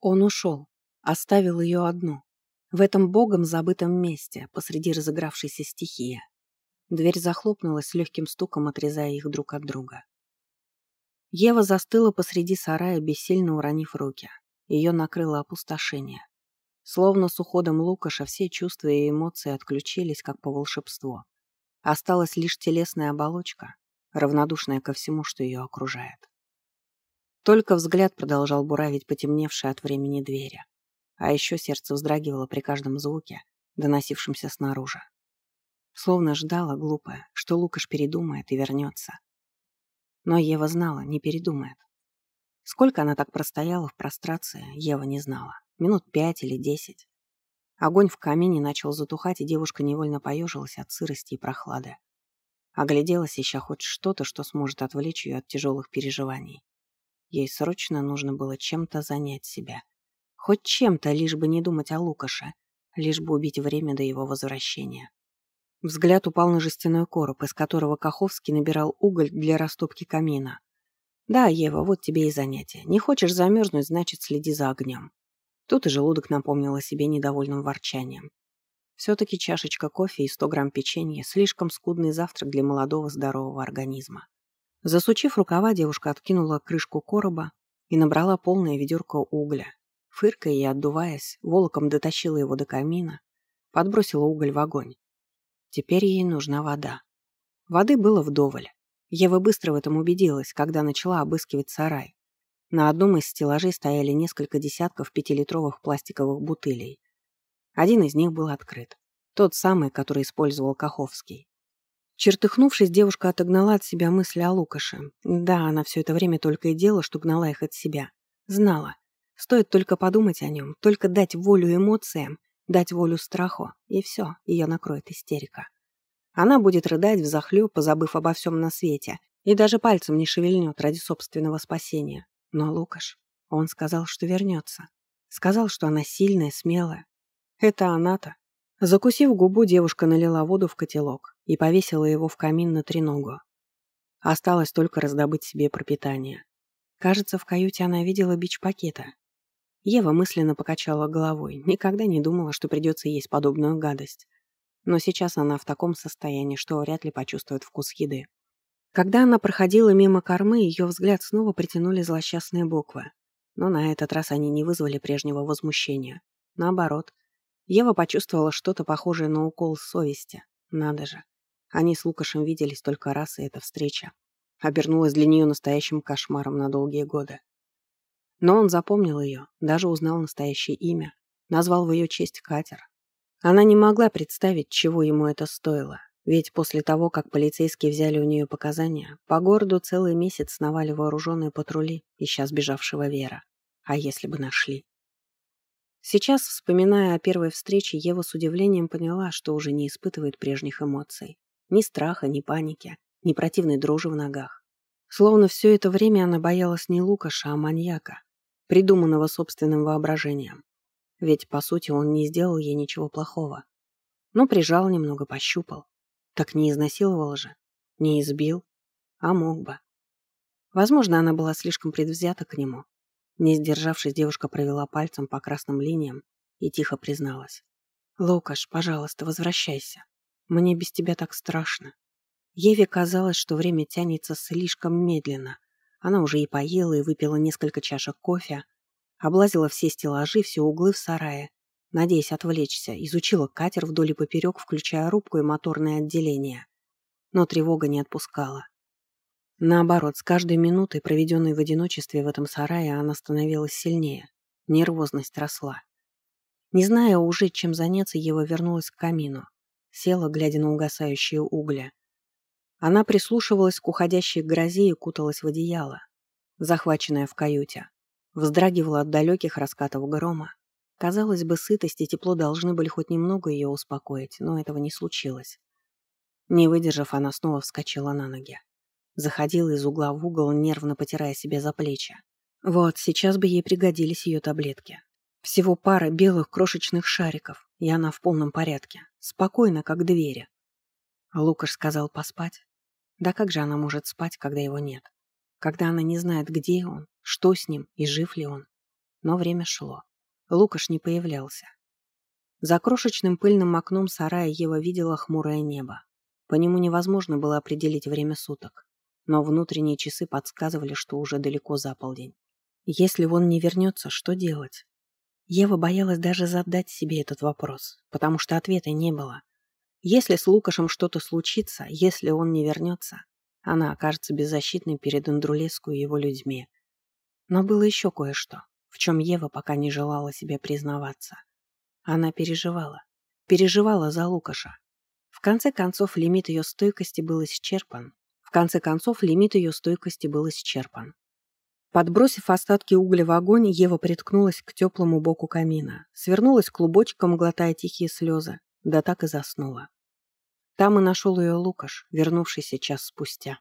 Он ушел, оставил ее одну, в этом богом забытом месте, посреди разыгравшейся стихии. Дверь захлопнулась с легким стуком, отрезая их друг от друга. Ева застыла посреди сарая, бессильно уронив руки. Ее накрыло опустошение. Словно с уходом Лукаша все чувства и эмоции отключились, как по волшебству. Осталась лишь телесная оболочка, равнодушная ко всему, что ее окружает. Только взгляд продолжал буравить потемневшие от времени двери. А еще сердце вздрагивало при каждом звуке, доносившемся снаружи. Словно ждала, глупая, что Лукаш передумает и вернется. Но Ева знала, не передумает. Сколько она так простояла в прострации, Ева не знала. Минут пять или десять. Огонь в камине начал затухать, и девушка невольно поежилась от сырости и прохлады. Огляделась, ища хоть что-то, что сможет отвлечь ее от тяжелых переживаний. Ей срочно нужно было чем-то занять себя. Хоть чем-то, лишь бы не думать о Лукаше, лишь бы убить время до его возвращения. Взгляд упал на жестяной короб, из которого Каховский набирал уголь для растопки камина. «Да, Ева, вот тебе и занятие. Не хочешь замерзнуть, значит, следи за огнем». Тут и желудок напомнил о себе недовольным ворчанием. Все-таки чашечка кофе и 100 грамм печенья – слишком скудный завтрак для молодого здорового организма. Засучив рукава, девушка откинула крышку короба и набрала полное ведерко угля. Фыркая и отдуваясь, волоком дотащила его до камина, подбросила уголь в огонь. Теперь ей нужна вода. Воды было вдоволь. Ева быстро в этом убедилась, когда начала обыскивать сарай. На одном из стеллажей стояли несколько десятков пятилитровых пластиковых бутылей. Один из них был открыт. Тот самый, который использовал Каховский. Чертыхнувшись, девушка отогнала от себя мысли о Лукаше. Да, она все это время только и делала, что гнала их от себя. Знала. Стоит только подумать о нем, только дать волю эмоциям, Дать волю страху, и все, ее накроет истерика. Она будет рыдать взахлеб, позабыв обо всем на свете, и даже пальцем не шевельнет ради собственного спасения. Но Лукаш, он сказал, что вернется. Сказал, что она сильная, смелая. Это она-то. Закусив губу, девушка налила воду в котелок и повесила его в камин на треногу. Осталось только раздобыть себе пропитание. Кажется, в каюте она видела бич-пакета, Ева мысленно покачала головой. Никогда не думала, что придется есть подобную гадость. Но сейчас она в таком состоянии, что вряд ли почувствует вкус еды. Когда она проходила мимо кормы, ее взгляд снова притянули злосчастные буквы. Но на этот раз они не вызвали прежнего возмущения. Наоборот, Ева почувствовала что-то похожее на укол совести. Надо же. Они с Лукашем виделись только раз, и эта встреча обернулась для нее настоящим кошмаром на долгие годы. Но он запомнил ее, даже узнал настоящее имя, назвал в ее честь катер. Она не могла представить, чего ему это стоило, ведь после того, как полицейские взяли у нее показания, по городу целый месяц сновали вооруженные патрули, ища сбежавшего Вера. А если бы нашли? Сейчас, вспоминая о первой встрече, Ева с удивлением поняла, что уже не испытывает прежних эмоций. Ни страха, ни паники, ни противной дрожи в ногах. Словно все это время она боялась не Лукаша, а маньяка, придуманного собственным воображением. Ведь, по сути, он не сделал ей ничего плохого. Но прижал немного, пощупал. Так не изнасиловал же, не избил, а мог бы. Возможно, она была слишком предвзята к нему. Не сдержавшись, девушка провела пальцем по красным линиям и тихо призналась. «Лукаш, пожалуйста, возвращайся. Мне без тебя так страшно». Еве казалось, что время тянется слишком медленно, она уже и поела, и выпила несколько чашек кофе, облазила все стеллажи, все углы в сарае, надеясь отвлечься, изучила катер вдоль и поперек, включая рубку и моторное отделение. Но тревога не отпускала. Наоборот, с каждой минутой, проведенной в одиночестве в этом сарае, она становилась сильнее. Нервозность росла. Не зная уже, чем заняться, Ева вернулась к камину. Села, глядя на угасающие угли. Она прислушивалась к уходящей грозе и куталась в одеяло, захваченная в каюте. Вздрагивала от далеких раскатов грома. Казалось бы, сытость и тепло должны были хоть немного ее успокоить, но этого не случилось. Не выдержав, она снова вскочила на ноги. Заходила из угла в угол, нервно потирая себе за плечи. Вот, сейчас бы ей пригодились ее таблетки. Всего пара белых крошечных шариков, и она в полном порядке. Спокойно, как двери. Лукаш сказал поспать. Да как же она может спать, когда его нет? Когда она не знает, где он, что с ним и жив ли он? Но время шло. Лукаш не появлялся. За крошечным пыльным окном сарая Ева видела хмурое небо. По нему невозможно было определить время суток, но внутренние часы подсказывали, что уже далеко за полдень. Если он не вернется, что делать? Ева боялась даже задать себе этот вопрос, потому что ответа не было. Если с Лукашем что-то случится, если он не вернется, она окажется беззащитной перед Андрулеску и его людьми. Но было еще кое-что, в чем Ева пока не желала себе признаваться. Она переживала. Переживала за Лукаша. В конце концов, лимит ее стойкости был исчерпан. В конце концов, лимит ее стойкости был исчерпан. Подбросив остатки угля в огонь, Ева приткнулась к теплому боку камина, свернулась клубочком, глотая тихие слезы, да так и заснула. Там и нашел ее Лукаш, вернувшийся час спустя.